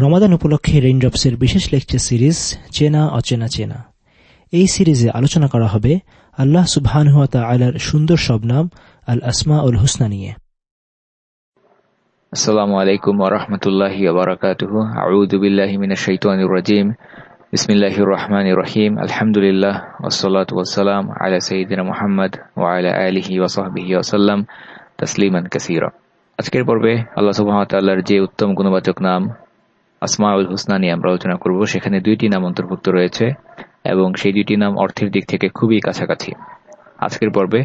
রমাদান উপলক্ষে রেইনড্রপসের বিশেষ lecture series চেনা, অচেনা, চেনা। এই সিরিজে আলোচনা করা হবে আল্লাহ সুবহান সুবহানহুয়া আলার সুন্দর সব নাম আল আসমা উল হুসনা নিয়ে। আসসালামু আলাইকুম ওরহমতুল্লাহি মিনাশ শাইতানির রাজিম। বিসমিল্লাহির রহমানির রহিম। আলহামদুলিল্লাহ ওয়াসসালাতু ওয়াসসালাম আলা সাইয়্যিদিনা ওয়া আলা আলিহি ওয়া আজকের পর্বে আল্লাহ সুবহানাহু ওয়া তাআলার যে উত্তম গুণবাচক নাম আসমাউল হুসনা নিয়ে আমরা আলোচনা করব। সেখানে দুইটি নাম অন্তর্ভুক্ত রয়েছে এবং সেই দুইটি নাম অর্থের দিক থেকে খুবই কাছাকাছি। আজকের পর্বে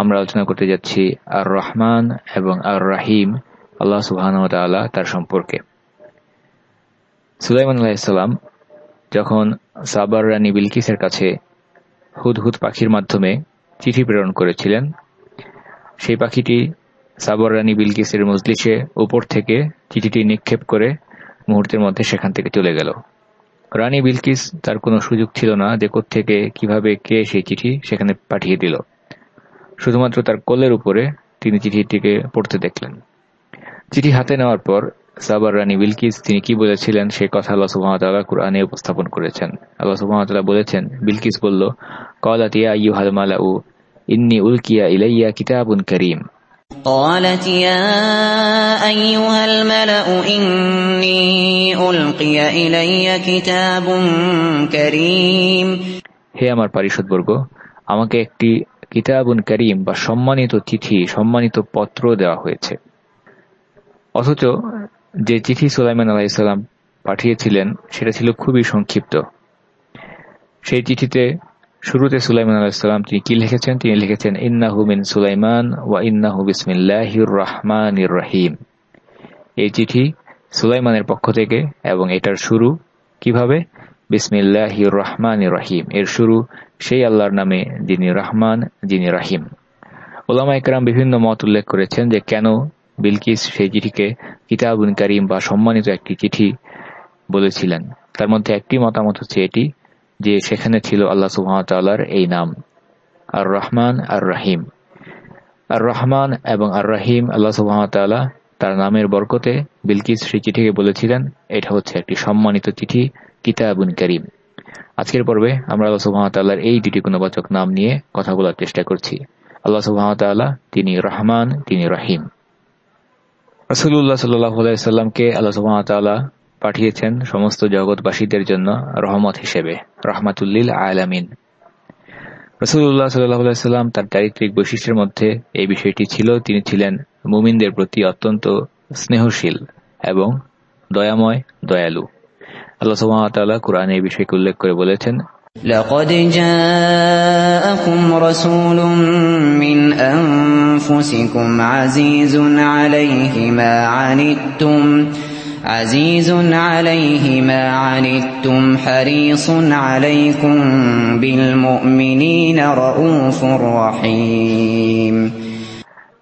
আমরা আলোচনা করতে যাচ্ছি আর রহমান এবং আর রাহিম আল্লাহ সুবহান তার সম্পর্কে। সুলাইমান আলাহিসাল্লাম যখন সাবার রানী বিলকিসের কাছে হুদহুদ পাখির মাধ্যমে চিঠি প্রেরণ করেছিলেন, সেই পাখিটি সাবর রানী বিলকিসের মজলিসে উপর থেকে চিঠিটি নিক্ষেপ করে মুহূর্তের মধ্যে সেখান থেকে চলে গেল। রানী বিলকিস তার কোনো সুযোগ ছিল না যে থেকে কীভাবে কে সেই চিঠি সেখানে পাঠিয়ে দিল। শুধুমাত্র তার কোলের উপরে তিনি চিঠিটিকে পড়তে দেখলেন। চিঠি হাতে নেওয়ার পর সাবার রানী বিলকিস তিনি কি বলেছিলেন সে কথা আল্লাহ সুহামতাল্লাহ কুরআনে উপস্থাপন করেছেন। আল্লাহ সুহামতাল্লাহ বলেছেন, বিলকিস বলল কলাতিয়া ইউহাল মালাউ, ইন্নি উলকিয়া ইলাইয়া কিতাবুন করিম। قالت يا الملأ كتاب كريم. হে আমার পারিষদবর্গ আমাকে একটি কিতাবুন করিম বা সম্মানিত চিঠি, সম্মানিত পত্র দেওয়া হয়েছে। অথচ যে চিঠি সুলাইমান আলাহিসাল্লাম পাঠিয়েছিলেন, সেটা ছিল খুবই সংক্ষিপ্ত। সেই চিঠিতে শুরুতে সুলাইমান আলাহিসাল্লাম তিনি কি লিখেছেন? তিনি লিখেছেন, ইন্নাহু মিন সুলাইমান ওয়া ইন্নাহু বিসমিল্লাহির রহমান রহিম। এই চিঠি সুলাইমানের পক্ষ থেকে এবং এটার শুরু কীভাবে? বিসমিল্লাহির রহমান রহিম। এর শুরু, সেই আল্লাহর নামে যিনি রহমান, যিনি রাহিম। ওলামা একরাম বিভিন্ন মত উল্লেখ করেছেন যে কেন বিলকিস সেই চিঠিকে কিতাবুন করিম বা সম্মানিত একটি চিঠি বলেছিলেন। তার মধ্যে একটি মতামত হচ্ছে এটি যে সেখানে ছিল আল্লাহ সুহামতাল্লাহর এই নাম। আর রহমান আর রাহিম আর রহমান এবং আর রাহিম আল্লাহ সুহামতাল্লাহ তার নামের বরকতে বিলকিস সেই চিঠিকে বলেছিলেন, এটা হচ্ছে একটি সম্মানিত চিঠি, কিতাবুন করিম। আজকের পর্বে আমরা আল্লাহ সুহামতাল্লাহর এই দুটি গুণবাচক নাম নিয়ে কথা বলার চেষ্টা করছি। আল্লাহ সুহামতাল্লাহ তিনি রহমান, তিনি রাহিম। রসুল্লাহ সাল্লাহ সাল্লামকে আল্লাহ সুহামতাল্লাহ পাঠিয়েছেন সমস্ত জগৎবাসীদের জন্য রহমত হিসেবে রহমাতুল্লিল আলামিন রসুল্লাহ সাল্লাম তার চারিত্রিক বৈশিষ্ট্যের মধ্যে এই বিষয়টি ছিল তিনি ছিলেন মুমিনদের প্রতি অত্যন্ত স্নেহশীল এবং দয়াময় দয়ালু আল্লাহ সুহামতাল্লাহ কোরআন এই বিষয়কে উল্লেখ করে বলেছেন لقد جاءكم رسول من أنفسكم عزيز عليه ما عنتم عزيز عليه ما عنتم حريص عليكم بالمؤمنين رؤوف رحيم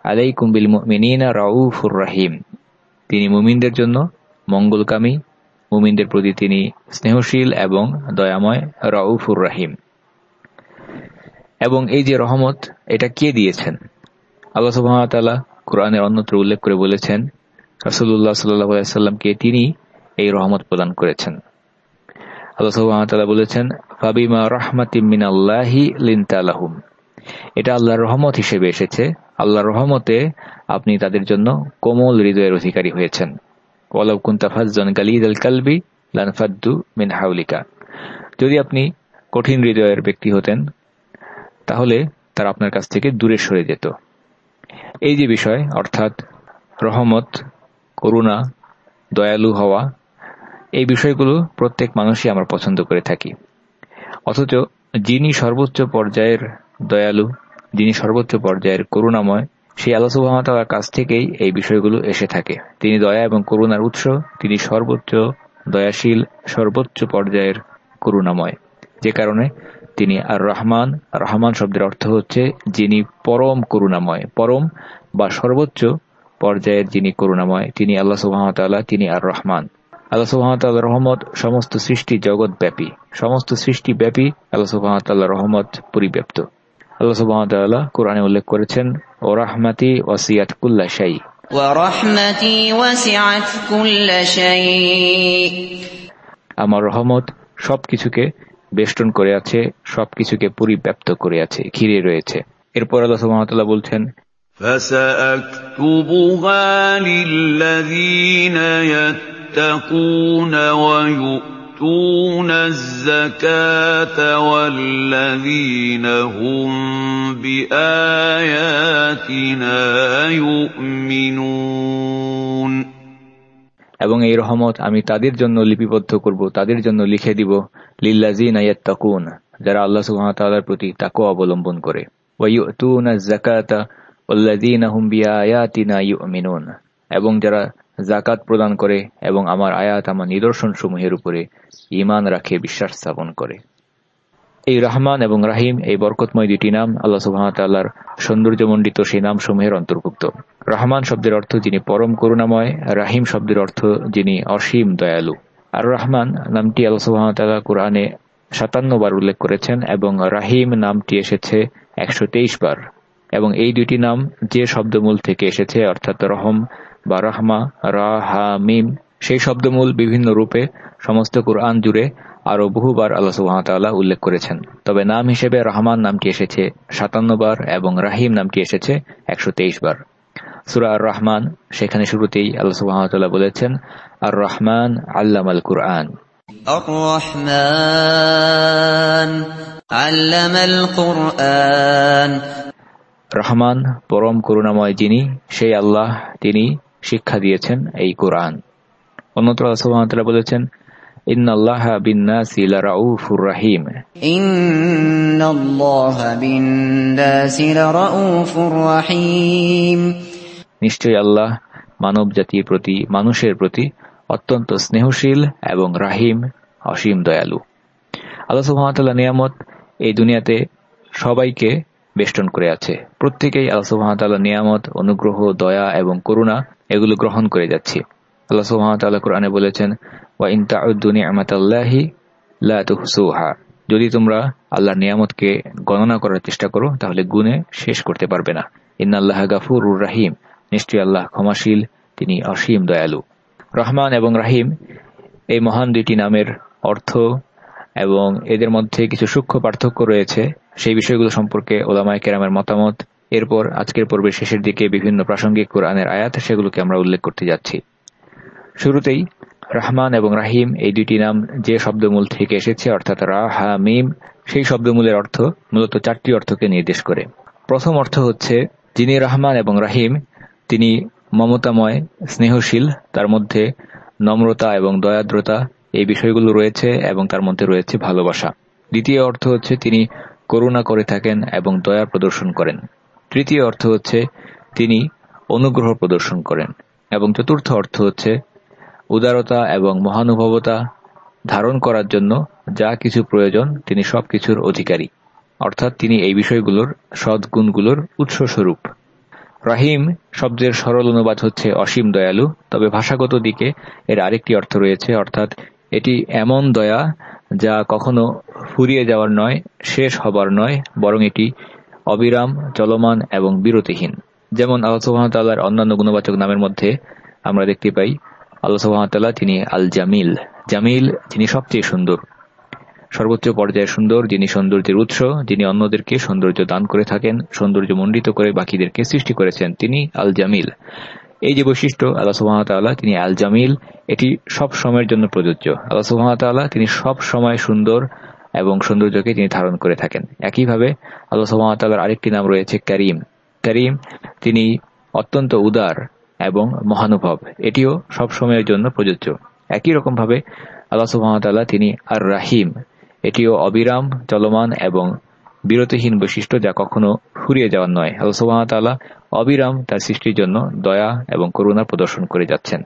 عليكم بالمؤمنين رؤوف رحيم তিনি মুমিনদের জন্য মঙ্গলকামী মুমিনদের প্রতি তিনি স্নেহশীল এবং দয়াময় রউফুর রাহিম এবং এই যে রহমত এটা কে দিয়েছেন আল্লাহ সুবাহতাল্লাহ কোরআনের অন্যত্র উল্লেখ করে বলেছেন রাসুল্লাহ সাল্লাহামকে তিনি এই রহমত প্রদান করেছেন। আল্লাহ বলেছেন, ফাবিমা রহমাতিমিন আল্লাহি লিনতালাহুম এটা আল্লাহর রহমত হিসেবে এসেছে। আল্লাহর রহমতে আপনি তাদের জন্য কোমল হৃদয়ের অধিকারী হয়েছেন। ওয়ালাউ কুন্তা ফাজ্জান গালিদ আল কালবি লানফাদ্দু মিন হাউলিকা যদি আপনি কঠিন হৃদয়ের ব্যক্তি হতেন, তাহলে তারা আপনার কাছ থেকে দূরে সরে যেত। এই যে বিষয়, অর্থাৎ রহমত করুণা, দয়ালু হওয়া, এই বিষয়গুলো প্রত্যেক মানুষই আমরা পছন্দ করে থাকি। অথচ যিনি সর্বোচ্চ পর্যায়ের দয়ালু, যিনি সর্বোচ্চ পর্যায়ের করুণাময়, সেই আল্লাহ সুবাহতালার কাছ থেকেই এই বিষয়গুলো এসে থাকে। তিনি দয়া এবং করুণার উৎস, তিনি সর্বোচ্চ দয়াশীল, সর্বোচ্চ পর্যায়ের করুণাময়। যে কারণে তিনি আর রহমান রহমান শব্দের অর্থ হচ্ছে যিনি পরম করুণাময়, পরম বা সর্বোচ্চ পর্যায়ের যিনি করুণাময়। তিনি আল্লাহ সুবাহতাল্লাহ তিনি আর রহমান আল্লাহ সুহামতাল রহমত সমস্ত সৃষ্টি জগৎ ব্যাপী সমস্ত সৃষ্টি ব্যাপী আল্লাহ সুবাহতাল্লাহ রহমত পরিব্যাপ্ত। আল্লাহ সুবাহতাল্লাহ কোরআনে উল্লেখ করেছেন ও রাহমাতি ওয়াসিয়াত কুল্লা শাই। আমার রহমত সবকিছুকে বেষ্টন করে আছে সবকিছুকে পরিব্যাপ্ত করে আছে ঘিরে রয়েছে। এরপর আল্লাহ সুহামতাল্লাহ বলছেন فسأكتبها للذين يتقون ويؤتون الزكاة والذين هم بآياتنا يؤمنون এবং এই রহমত আমি তাদের জন্য লিপিবদ্ধ করব তাদের জন্য লিখে দিব লিল্লাজিন ইয়াত্তাকুন যারা আল্লাহ সুবহানাহু তাআলার প্রতি তাকওয়া অবলম্বন করে ওয়ায়ুতুনা যাকাতা এবং যারা জাকাত প্রদান করে এবং আমার আয়াত আমার নিদর্শন সমূহের উপরে ইমান রাখে, বিশ্বাস স্থাপন করে। এই রহমান এবং রাহিম, এই বরকতময় দুটি নাম আল্লাহ সুহামতাল্লাহর সৌন্দর্যমণ্ডিত সেই নাম সমূহের অন্তর্ভুক্ত। রহমান শব্দের অর্থ যিনি পরম করুণাময়, রাহিম শব্দের অর্থ যিনি অসীম দয়ালু। আর রহমান নামটি আল্লাহ সুহামতাল্লাহ কোরআনে সাতান্ন বার উল্লেখ করেছেন এবং রাহিম নামটি এসেছে একশো তেইশ বার। এবং এই দুইটি নাম যে শব্দমূল থেকে এসেছে, অর্থাৎ রহম বা রহমা রাহামিম সেই শব্দমূল বিভিন্ন রূপে সমস্ত কোরআন জুড়ে আরও বহুবার আল্লাহ সুহামতাল্লাহ উল্লেখ করেছেন। তবে নাম হিসেবে রহমান নামটি এসেছে সাতান্ন বার এবং রাহিম নামটি এসেছে একশো তেইশ বার। সুরা আর রহমান সেখানে শুরুতেই আল্লাহ সুহামতাল্লাহ বলেছেন আর রহমান আল্লাম আল কুরআন। রহমান পরম করুণাময় যিনি সেই আল্লাহ তিনি শিক্ষা দিয়েছেন এই কোরআন। অন্যত্র আল্লাহ বলেছেন ইন্নাল্লাহা বিন-নাসি লারাউফুর রাহিম। ইন্নাল্লাহা বিন-নাসি লারাউফুর রাহিম। নিশ্চয়ই আল্লাহ মানব জাতির প্রতি মানুষের প্রতি অত্যন্ত স্নেহশীল এবং রাহিম অসীম দয়ালু। আল্লাহ সুবহানাহু নিয়ামত এই দুনিয়াতে সবাইকে বেষ্টন করে আছে। প্রত্যেকেই আল্লাহ সুবহানাহু নিয়ামত, অনুগ্রহ, দয়া এবং করুণা এগুলো গ্রহণ করে যাচ্ছে। আল্লাহ সুবহানাহু কোরআনে বলেছেন, ওয়া ইন তাউদ্দু নি'মাতাল্লাহি লা তুহসুহা যদি তোমরা আল্লাহর নিয়ামতকে গণনা করার চেষ্টা করো, তাহলে গুণে শেষ করতে পারবে না। ইন্নাল্লাহ গাফুরুর রাহিম। নিশ্চয়ই আল্লাহ ক্ষমাশীল, তিনি অসীম দয়ালু। রহমান এবং রাহিম, এই মহান দুইটি নামের অর্থ এবং এদের মধ্যে কিছু সূক্ষ্ম পার্থক্য রয়েছে। সেই বিষয়গুলো সম্পর্কে ওলামায় কেরামের মতামত। এরপর আজকের পর্বের শেষের দিকে বিভিন্ন প্রাসঙ্গিক কোরআনের আয়াত সেগুলোকে আমরা উল্লেখ করতে যাচ্ছি। শুরুতেই রহমান এবং রাহিম এই দুইটি নাম যে শব্দমূল থেকে এসেছে, অর্থাৎ রাহা মিম, সেই শব্দমূলের অর্থ মূলত চারটি অর্থকে নির্দেশ করে। প্রথম অর্থ হচ্ছে যিনি রহমান এবং রাহিম, তিনি মমতাময়, স্নেহশীল, তার মধ্যে নম্রতা এবং দয়াদ্রতা, এই বিষয়গুলো রয়েছে এবং তার মধ্যে রয়েছে ভালোবাসা। দ্বিতীয় অর্থ হচ্ছে তিনি করুণা করে থাকেন এবং দয়া প্রদর্শন করেন। তৃতীয় অর্থ হচ্ছে তিনি অনুগ্রহ প্রদর্শন করেন এবং চতুর্থ অর্থ হচ্ছে উদারতা এবং মহানুভবতা ধারণ করার জন্য যা কিছু প্রয়োজন তিনি সবকিছুর অধিকারী। অর্থাৎ তিনি এই বিষয়গুলোর সদ্গুণগুলোর উৎসস্বরূপ। রাহিম শব্দের সরল অনুবাদ হচ্ছে অসীম দয়ালু, তবে ভাষাগত দিকে এর আরেকটি অর্থ রয়েছে, অর্থাৎ এটি এমন দয়া যা কখনো ফুরিয়ে যাওয়ার নয়, শেষ হবার নয়, বরং এটি অবিরাম, চলমান এবং বিরতিহীন। যেমন আল্লাহ অন্যান্য গুণবাচক নামের মধ্যে আমরা দেখতে পাই, আল্লাহ তিনি আল জামিল জামিল যিনি সবচেয়ে সুন্দর। সর্বোচ্চ পর্যায়ে সুন্দর, যিনি সৌন্দর্যের উৎস, যিনি অন্যদেরকে সৌন্দর্য দান করে থাকেন, সৌন্দর্য মণ্ডিত করে বাকিদেরকে সৃষ্টি করেছেন, তিনি আল জামিল এই যে বৈশিষ্ট্য, আল্লাহ সুহামতাল্লাহ তিনি আল জামিল এটি সব সময়ের জন্য প্রযোজ্য। আল্লাহ সুহামতাল্লাহ তিনি সব সময় সুন্দর এবং সৌন্দর্যকে তিনি ধারণ করে থাকেন। একইভাবে আল্লাহ সুহামতাল্লাহর আরেকটি নাম রয়েছে করিম। করিম তিনি অত্যন্ত উদার এবং মহানুভব, এটিও সব সময়ের জন্য প্রযোজ্য। একই রকম ভাবে আল্লাহ সুহামতাল্লাহ তিনি আর রাহিম এটিও অবিরাম, চলমান এবং বিরতিহীন বৈশিষ্ট্য যা কখনো ফুরিয়ে যাওয়ার নয়। আল্লাহ অবিরাম তার সৃষ্টির জন্য দয়া এবং করুণা প্রদর্শন করে যাচ্ছেন।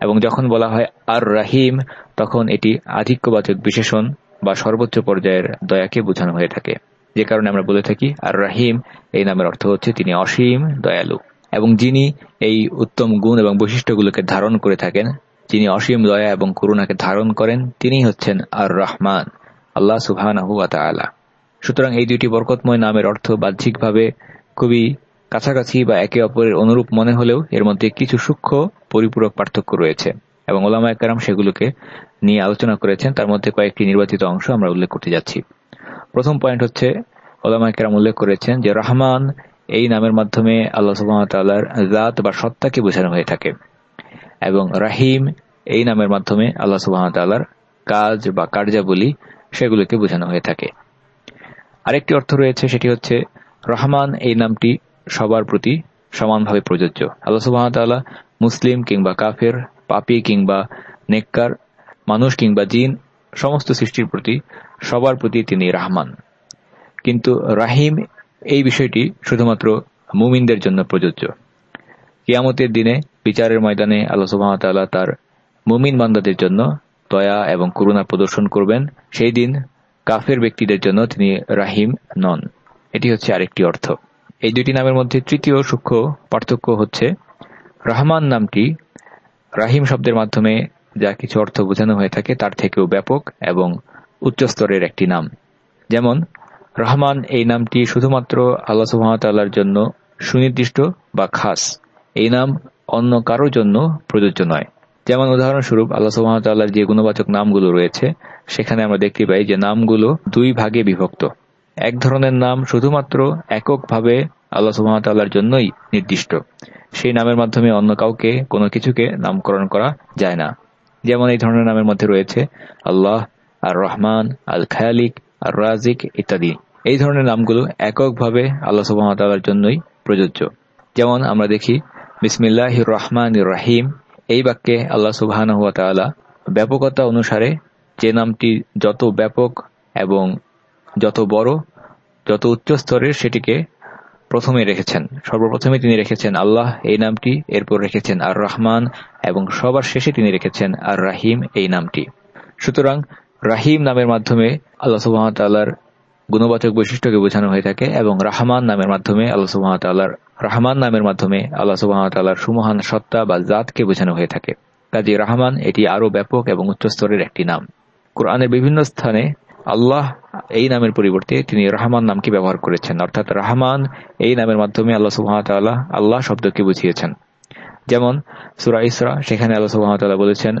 এবং যখন বলা হয় আর রাহিম তখন এটি আধিক্যবাচক বিশেষণ বা সর্বোচ্চ পর্যায়ের দয়াকে বোঝানো হয়ে থাকে। যে কারণে আমরা বলে থাকি আর রাহিম এই নামের অর্থ হচ্ছে তিনি অসীম দয়ালু। এবং যিনি এই উত্তম গুণ এবং বৈশিষ্ট্যগুলোকে ধারণ করে থাকেন, যিনি অসীম দয়া এবং করুণাকে ধারণ করেন তিনি হচ্ছেন আর রহমান আল্লাহ সুবহান সুতরাং এই দুইটি বরকতময় নামের অর্থ বাহ্যিকভাবে খুবই কাছাকাছি বা একে অপরের অনুরূপ মনে হলেও এর মধ্যে কিছু সূক্ষ্ম পরিপূরক পার্থক্য রয়েছে এবং ওলামা একরাম সেগুলোকে নিয়ে আলোচনা করেছেন। তার মধ্যে কয়েকটি নির্বাচিত অংশ আমরা উল্লেখ করতে যাচ্ছি। প্রথম পয়েন্ট হচ্ছে, ওলামা একরাম উল্লেখ করেছেন যে রহমান এই নামের মাধ্যমে আল্লাহ সুবাহতাল্লাহর জাত বা সত্তাকে বোঝানো হয়ে থাকে এবং রাহিম এই নামের মাধ্যমে আল্লাহ সুবাহতাল্লাহর কাজ বা কার্যাবলী সেগুলোকে বোঝানো হয়ে থাকে। আরেকটি অর্থ রয়েছে, সেটি হচ্ছে রহমান, এই নামটি সবার প্রতি সমানভাবে প্রযোজ্য। আল্লাহ সুবাহতাল্লাহ মুসলিম কিংবা কাফের, পাপি কিংবা নেককার, মানুষ কিংবা জিন, সমস্ত সৃষ্টির প্রতি সবার প্রতি তিনি রাহমান। কিন্তু রাহিম এই বিষয়টি শুধুমাত্র মুমিনদের জন্য প্রযোজ্য। কিয়ামতের দিনে বিচারের ময়দানে আল্লাহ সুবাহতাল্লাহ তার মুমিন বান্দাদের জন্য দয়া এবং করুণা প্রদর্শন করবেন। সেই দিন কাফের ব্যক্তিদের জন্য তিনি রাহিম নন। এটি হচ্ছে আরেকটি অর্থ। এই দুটি নামের মধ্যে তৃতীয় সূক্ষ্ম পার্থক্য হচ্ছে, রহমান নামটি রাহিম শব্দের মাধ্যমে যা কিছু অর্থ বোঝানো হয়ে থাকে তার থেকেও ব্যাপক এবং উচ্চস্তরের একটি নাম। যেমন, রহমান এই নামটি শুধুমাত্র আল্লাহ সুহামতাল্লাহর জন্য সুনির্দিষ্ট বা খাস। এই নাম অন্য কারোর জন্য প্রযোজ্য নয়। যেমন উদাহরণস্বরূপ, আল্লাহ সুহামতাল্লাহর যে গুণবাচক নামগুলো রয়েছে সেখানে আমরা দেখতে পাই যে নামগুলো দুই ভাগে বিভক্ত। এক ধরনের নাম শুধুমাত্র এককভাবে আল্লাহ সুহামতাল্লাহর জন্যই নির্দিষ্ট। সেই নামের মাধ্যমে অন্য কাউকে, কোনো কিছুকে নামকরণ করা যায় না। যেমন এই ধরনের নামের মধ্যে রয়েছে আল্লাহ আর রহমান আল খায়ালিক আর রাজিক ইত্যাদি। এই ধরনের নামগুলো এককভাবে আল্লাহ সুবাহতাল্লার জন্যই প্রযোজ্য। যেমন আমরা দেখি বিসমিল্লাহ রহমান রাহিম। এই বাক্যে আল্লাহ সুবাহ ব্যাপকতা অনুসারে যে নামটি যত ব্যাপক এবং যত বড়, যত উচ্চ স্তরের সেটিকে প্রথমে রেখেছেন। সর্বপ্রথমে তিনি রেখেছেন আল্লাহ, এই নামটি। এরপর রেখেছেন আর রহমান এবং সবার শেষে তিনি রেখেছেন আর রাহিম এই নামটি। সুতরাং রাহিম নামের মাধ্যমে আল্লাহ সুবাহতাল্লাহর গুণবাচক বৈশিষ্ট্যকে বোঝানো হয়ে থাকে এবং রাহমান নামের মাধ্যমে আল্লাহ সুবাহতাল্লাহর রাহমান নামের মাধ্যমে আল্লাহ সুবাহতাল্লাহর সুমহান সত্তা বা জাতকে বোঝানো হয়ে থাকে। কাজী রাহমান এটি আরও ব্যাপক এবং উচ্চস্তরের একটি নাম। কোরআনের বিভিন্ন স্থানে আল্লাহ এই নামের পরিবর্তে তিনি রহমান নামকে ব্যবহার করেছেন। অর্থাৎ রহমান এই নামের মাধ্যমে আল্লাহ সুহামতাল্লাহ আল্লাহ শব্দকে বুঝিয়েছেন। যেমন সুরা ইসরা, সেখানে আল্লাহ সুহামতাল্লাহ বলেছেন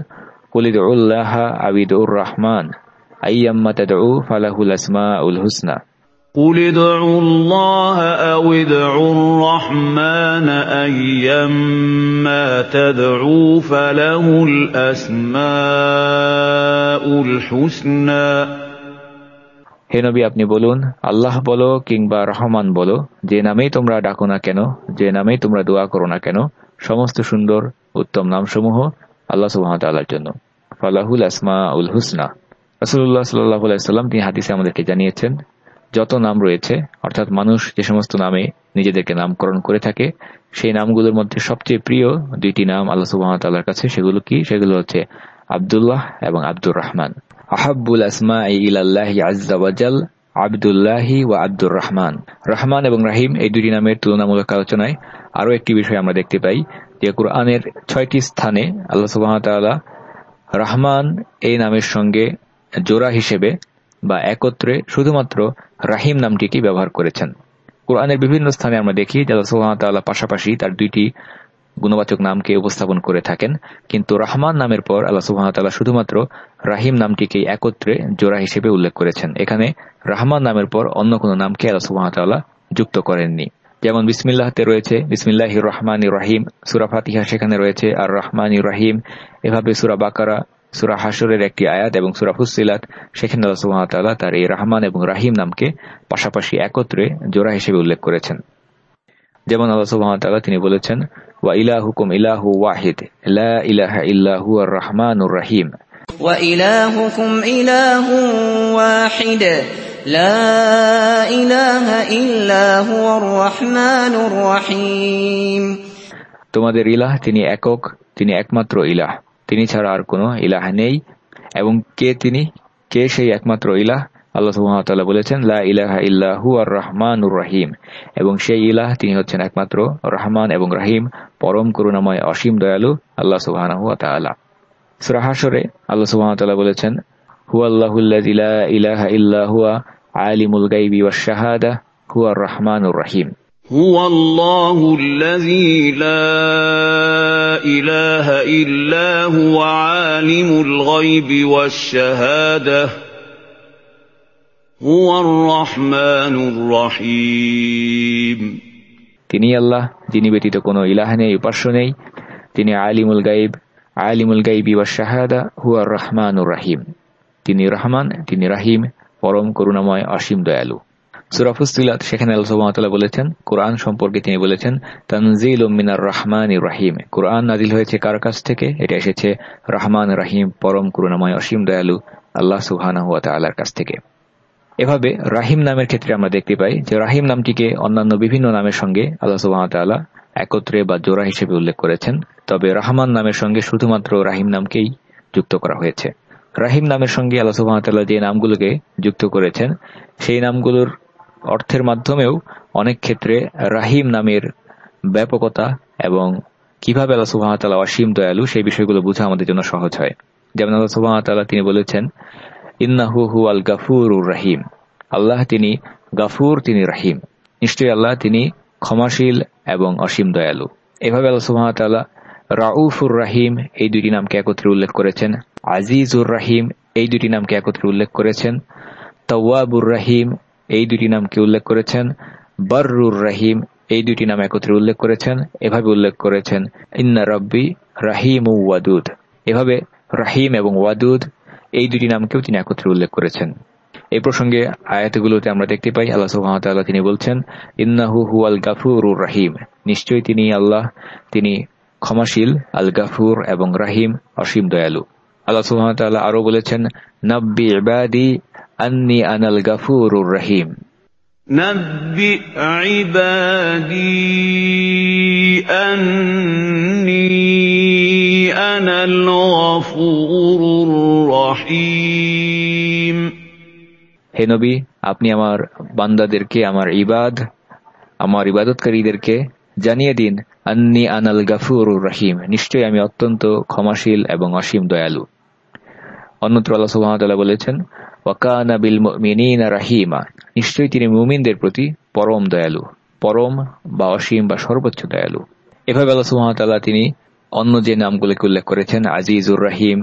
কুলিদ উল্লাহ আবিদ উর রহমান, আইয়াম্মা তাদউ ফালাহুল আসমা উল হুসনা। قل ادعوا الله أو ادعوا الرحمن أيما تدعوا فله الأسماء الحسنى হে নবী আপনি বলুন আল্লাহ বলো কিংবা রহমান বলো যে নামেই তোমরা ডাকো না কেন যে নামেই তোমরা দোয়া করো না কেন সমস্ত সুন্দর উত্তম নামসমূহ আল্লাহ সুহামতাল্লাহর জন্য ফালাহুল আসমা উল হুসনা রসুল্লাহ সাল্লাম তিনি হাদিসে আমাদেরকে জানিয়েছেন যত নাম রয়েছে, অর্থাৎ মানুষ যে সমস্ত নামে নিজেদেরকে নামকরণ করে থাকে, সেই নামগুলোর মধ্যে সবচেয়ে প্রিয় দুইটি নাম আল্লাহ সুবাহতাল্লাহর কাছে, সেগুলো কি? সেগুলো হচ্ছে আবদুল্লাহ এবং আব্দুর রহমান আহাবুল আসমা ইলাল্লাহি আজাল আবদুল্লাহি ও আব্দুর রহমান রহমান এবং রাহিম এই দুটি নামের তুলনামূলক আলোচনায় আরও একটি বিষয় আমরা দেখতে পাই, যে কোরআনের ছয়টি স্থানে আল্লাহ সুবাহতাল্লাহ রহমান এই নামের সঙ্গে জোড়া হিসেবে বা একত্রে শুধুমাত্র রাহিম নামটিকে ব্যবহার করেছেন। কোরআনের বিভিন্ন স্থানে আমরা দেখি যে আল্লাহ পাশাপাশি তার দুইটি গুণবাচক নামকে উপস্থাপন করে থাকেন। কিন্তু রহমান নামের পর আল্লাহ সুহামতাল্লাহ শুধুমাত্র রাহিম নামটিকে একত্রে জোড়া হিসেবে উল্লেখ করেছেন। এখানে রহমান নামের পর অন্য কোনো নামকে আল্লাহ সুহামতাল্লাহ যুক্ত করেননি। যেমন বিসমিল্লাহতে রয়েছে বিসমিল্লাহ রহমান রাহিম, সুরা ফাতিহা সেখানে রয়েছে, আর রহমান রাহিম, এভাবে সুরা বাকারা সুরা হাসরের একটি আয়াত এবং সুরা ফুসিলাত সেখানে আল্লাহ সুহামতাল্লাহ তার এই রহমান এবং রাহিম নামকে পাশাপাশি একত্রে জোড়া হিসেবে উল্লেখ করেছেন যেমন আল্লাহ সুহামতাল্লাহ তিনি বলেছেন ওয়া ইলাহুকুম ইলাহু ওয়াহিদ লা ইলাহা ইল্লাহু আর রহমানুর রাহিম وإلهكم إله واحد لا إله إلا هو الرحمن الرحيم তোমাদের ইলাহ তিনি একক তিনি একমাত্র ইলাহ তিনি ছাড়া আর কোনো ইলাহ নেই। এবং কে তিনি? কে সেই একমাত্র ইলাহ? আল্লাহ বলেছেন রাহিম। এবং সেই ইলাহ তিনি হচ্ছেন একমাত্র রহমান এবং রাহিম, পরম করুণাময়, অসীম দয়ালু আল্লাহ সুবাহানহু সুরাহাসরে আল্লাহ বলেছেন হুয়াল্লাহুল্লাহ ইলাহা ইল্লাহুয়া আলিমুল গাইবি ওয়া শাহাদা হুয়ার রহমান রাহিম। إله إلا هو عالم الغيب والشهادة هو الرحمن الرحيم তিনি আল্লাহ যিনি ব্যতীত কোনো ইলাহ নেই উপাস্য নেই তিনি আলিমুল গাইব আলিমুল গাইবি ওয়া শাহাদা হুয়া রহমানুর রাহিম তিনি রহমান তিনি রাহিম পরম করুণাময় অসীম দয়ালু সুরাফুস্তিলাত সেখানে আল্লাহ বলেছেন, কোরআন সম্পর্কে তিনি বলেছেন, তানজিল মিনার রহমান রাহিম। কোরআন নাজিল হয়েছে কার কাছ থেকে? এটা এসেছে রহমান রাহিম, পরম করুণাময়, অসীম দয়ালু আল্লাহ সুহানা হুয়া তাল্লার কাছ থেকে। এভাবে রাহিম নামের ক্ষেত্রে আমরা দেখতে পাই যে রাহিম নামটিকে অন্যান্য বিভিন্ন নামের সঙ্গে আল্লাহ সুবাহতাল্লাহ একত্রে বা জোড়া হিসেবে উল্লেখ করেছেন। তবে রহমান নামের সঙ্গে শুধুমাত্র রাহিম নামকেই যুক্ত করা হয়েছে। রাহিম নামের সঙ্গে আল্লাহ সুবাহতাল্লাহ যে নামগুলোকে যুক্ত করেছেন, সেই নামগুলোর অর্থের মাধ্যমেও অনেক ক্ষেত্রে রাহিম নামের ব্যাপকতা এবং কীভাবে আল্লাহ সুবাহতাল্লাহ অসীম দয়ালু সেই বিষয়গুলো বোঝা আমাদের জন্য সহজ হয়। যেমন আল্লাহ সুবাহতাল্লাহ তিনি বলেছেন, ইন্নাহু হু আল গাফুর রাহিম। আল্লাহ তিনি গাফুর, তিনি রাহিম। নিশ্চয়ই আল্লাহ তিনি ক্ষমাশীল এবং অসীম দয়ালু। এভাবে আল্লাহ সুহামতাল্লাহ রাউফুর রাহিম, এই দুটি নামকে একত্রে উল্লেখ করেছেন। আজিজুর রাহিম, এই দুটি নামকে একত্রে উল্লেখ করেছেন। তওয়াবুর রাহিম এই দুটি নামকে উল্লেখ করেছেন? বর্রুর রাহিম, এই দুটি নাম একত্রে উল্লেখ করেছেন, এভাবে উল্লেখ করেছেন, ইন্না রব্বি রাহিম ওয়াদুদ। এভাবে রাহিম এবং ওয়াদুদ, এই দুটি নামকেও তিনি একত্রে উল্লেখ করেছেন। এই প্রসঙ্গে আয়াতগুলোতে আমরা দেখতে পাই, আল্লাহ সুহামতাল্লাহ তিনি বলছেন, ইন্নাহু হু আল গাফুর রাহিম। নিশ্চয়ই তিনি আল্লাহ, তিনি ক্ষমাশীল, আল গাফুর এবং রাহিম, অসীম দয়ালু। আল্লাহ সুহামতাল্লাহ আরো বলেছেন নব্বি ইবাদি আন্নি আনাল গাফুর রাহিম نبئ عبادي أني أنا الغفور الرحيم হে নবী আপনি আমার বান্দাদেরকে আমার ইবাদ আমার ইবাদতকারীদেরকে জানিয়ে দিন আন্নি আনাল গাফুর রাহিম নিশ্চয়ই আমি অত্যন্ত ক্ষমাশীল এবং অসীম দয়ালু অন্যত্র আল্লাহ সুহামতাল্লাহ বলেছেন ওয়াকানা বিল মিনা রাহিমা। নিশ্চয়ই তিনি মুমিনদের প্রতি পরম দয়ালু, পরম বা অসীম বা সর্বোচ্চ দয়ালু। এভাবে আল্লাহ সুহামতাল্লাহ তিনি অন্য যে নামগুলোকে উল্লেখ করেছেন, আজিজুর রাহিম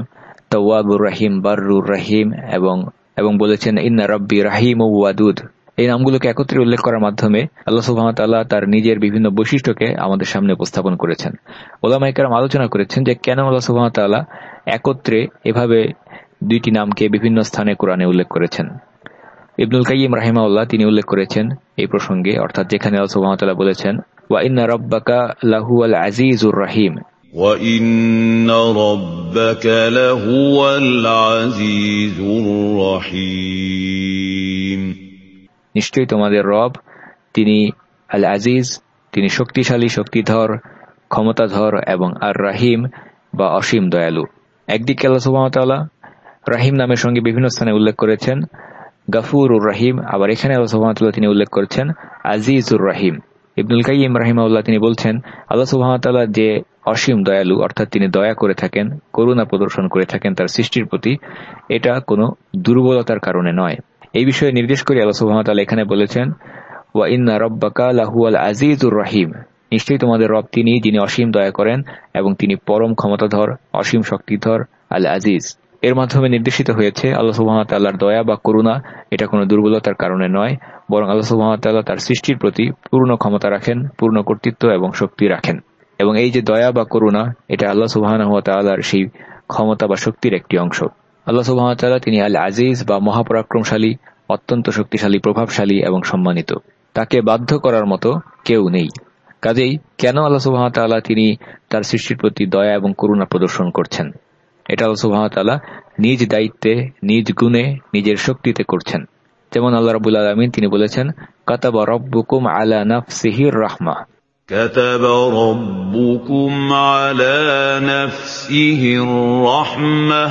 তওয়াবুর রাহিম বাররুর রাহিম এবং এবং বলেছেন, ইন্না রব্বি রাহিম ওয়াদুদ। এই নামগুলোকে একত্রে উল্লেখ করার মাধ্যমে আল্লাহ সুহামতাল্লাহ তার নিজের বিভিন্ন বৈশিষ্ট্যকে আমাদের সামনে উপস্থাপন করেছেন। ওলামাইকার আলোচনা করেছেন যে কেন আল্লাহ সুহামতাল্লাহ একত্রে এভাবে দুইটি নামকে বিভিন্ন স্থানে কোরআনে উল্লেখ করেছেন ইবনুল কাইম রাহিমাউল্লাহ তিনি উল্লেখ করেছেন এই প্রসঙ্গে অর্থাৎ যেখানে আল্লাহ সুহামতাল্লাহ বলেছেন ওয়া ইন্না রব্বাকা লাহু আল আজিজুর রাহিম وَإِنَّ رَبَّكَ لَهُوَ الْعَزِيزُ الرَّحِيمُ নিশ্চয়ই তোমাদের রব তিনি আল আজিজ তিনি শক্তিশালী শক্তিধর ক্ষমতাধর এবং আর রাহিম বা অসীম দয়ালু একদিকে আল্লাহ সুবাহতাল্লাহ রাহিম নামের সঙ্গে বিভিন্ন স্থানে উল্লেখ করেছেন। গাফুর উর রাহিম, আবার এখানে আল্লাহ তিনি উল্লেখ করেছেন আজিজুর রাহিম। ইবনুল কাইম রাহিমাউল্লাহ তিনি বলছেন, আল্লাহ সুবাহতাল্লাহ যে অসীম দয়ালু, অর্থাৎ তিনি দয়া করে থাকেন, করুণা প্রদর্শন করে থাকেন তার সৃষ্টির প্রতি, এটা কোনো দুর্বলতার কারণে নয়। এই বিষয়ে নির্দেশ করে আল্লাহ সুহামতাল এখানে বলেছেন, ওয়া ইন্না রব্বাকা লাহু আল আজিজুর রাহিম। নিশ্চয়ই তোমাদের রব তিনি, যিনি অসীম দয়া করেন এবং তিনি পরম ক্ষমতাধর, অসীম শক্তিধর আল আজিজ এর মাধ্যমে নির্দেশিত হয়েছে, আল্লাহ সুহামতাল্লাহর দয়া বা করুণা, এটা কোনো দুর্বলতার কারণে নয়, বরং আল্লাহ সুহামতাল্লাহ তার সৃষ্টির প্রতি পূর্ণ ক্ষমতা রাখেন, পূর্ণ কর্তৃত্ব এবং শক্তি রাখেন। এবং এই যে দয়া বা করুণা, এটা আল্লাহ সুবাহ সেই ক্ষমতা বা শক্তির একটি অংশ। আল্লাহ সুবাহতাল্লাহ তিনি আল আজিজ বা মহাপরাক্রমশালী, অত্যন্ত শক্তিশালী, প্রভাবশালী এবং সম্মানিত। তাকে বাধ্য করার মতো কেউ নেই। কাজেই কেন আল্লাহ সুবাহতাল্লাহ তিনি তার সৃষ্টির প্রতি দয়া এবং করুণা প্রদর্শন করছেন? এটা আল্লাহ সুবাহতাল্লাহ নিজ দায়িত্বে নিজ গুণে নিজের শক্তিতে করছেন যেমন আল্লাহ রবুল আলমিন তিনি বলেছেন কাতাবা রব্বুকুম আলা নাফসিহির রাহমা كتب ربكم على نفسه الرحمة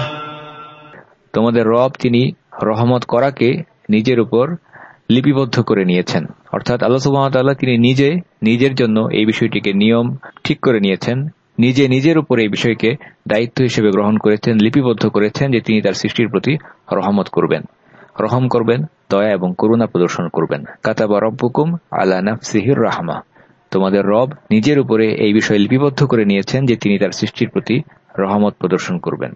তোমাদের রব তিনি রহমত করাকে নিজের উপর লিপিবদ্ধ করে নিয়েছেন অর্থাৎ আল্লাহ সুবাহতাল্লাহ তিনি নিজে নিজের জন্য এই বিষয়টিকে নিয়ম ঠিক করে নিয়েছেন নিজে নিজের উপর এই বিষয়কে দায়িত্ব হিসেবে গ্রহণ করেছেন, লিপিবদ্ধ করেছেন যে তিনি তার সৃষ্টির প্রতি রহমত করবেন। রহম করবেন, দয়া এবং করুণা প্রদর্শন করবেন। কাতাবা রব্বুকুম আলা নাফসিহির রাহমা। তোমাদের রব নিজের উপরে এই বিষয়ে লিপিবদ্ধ করে নিয়েছেন যে তিনি তার সৃষ্টির প্রতি রহমত প্রদর্শন করবেন।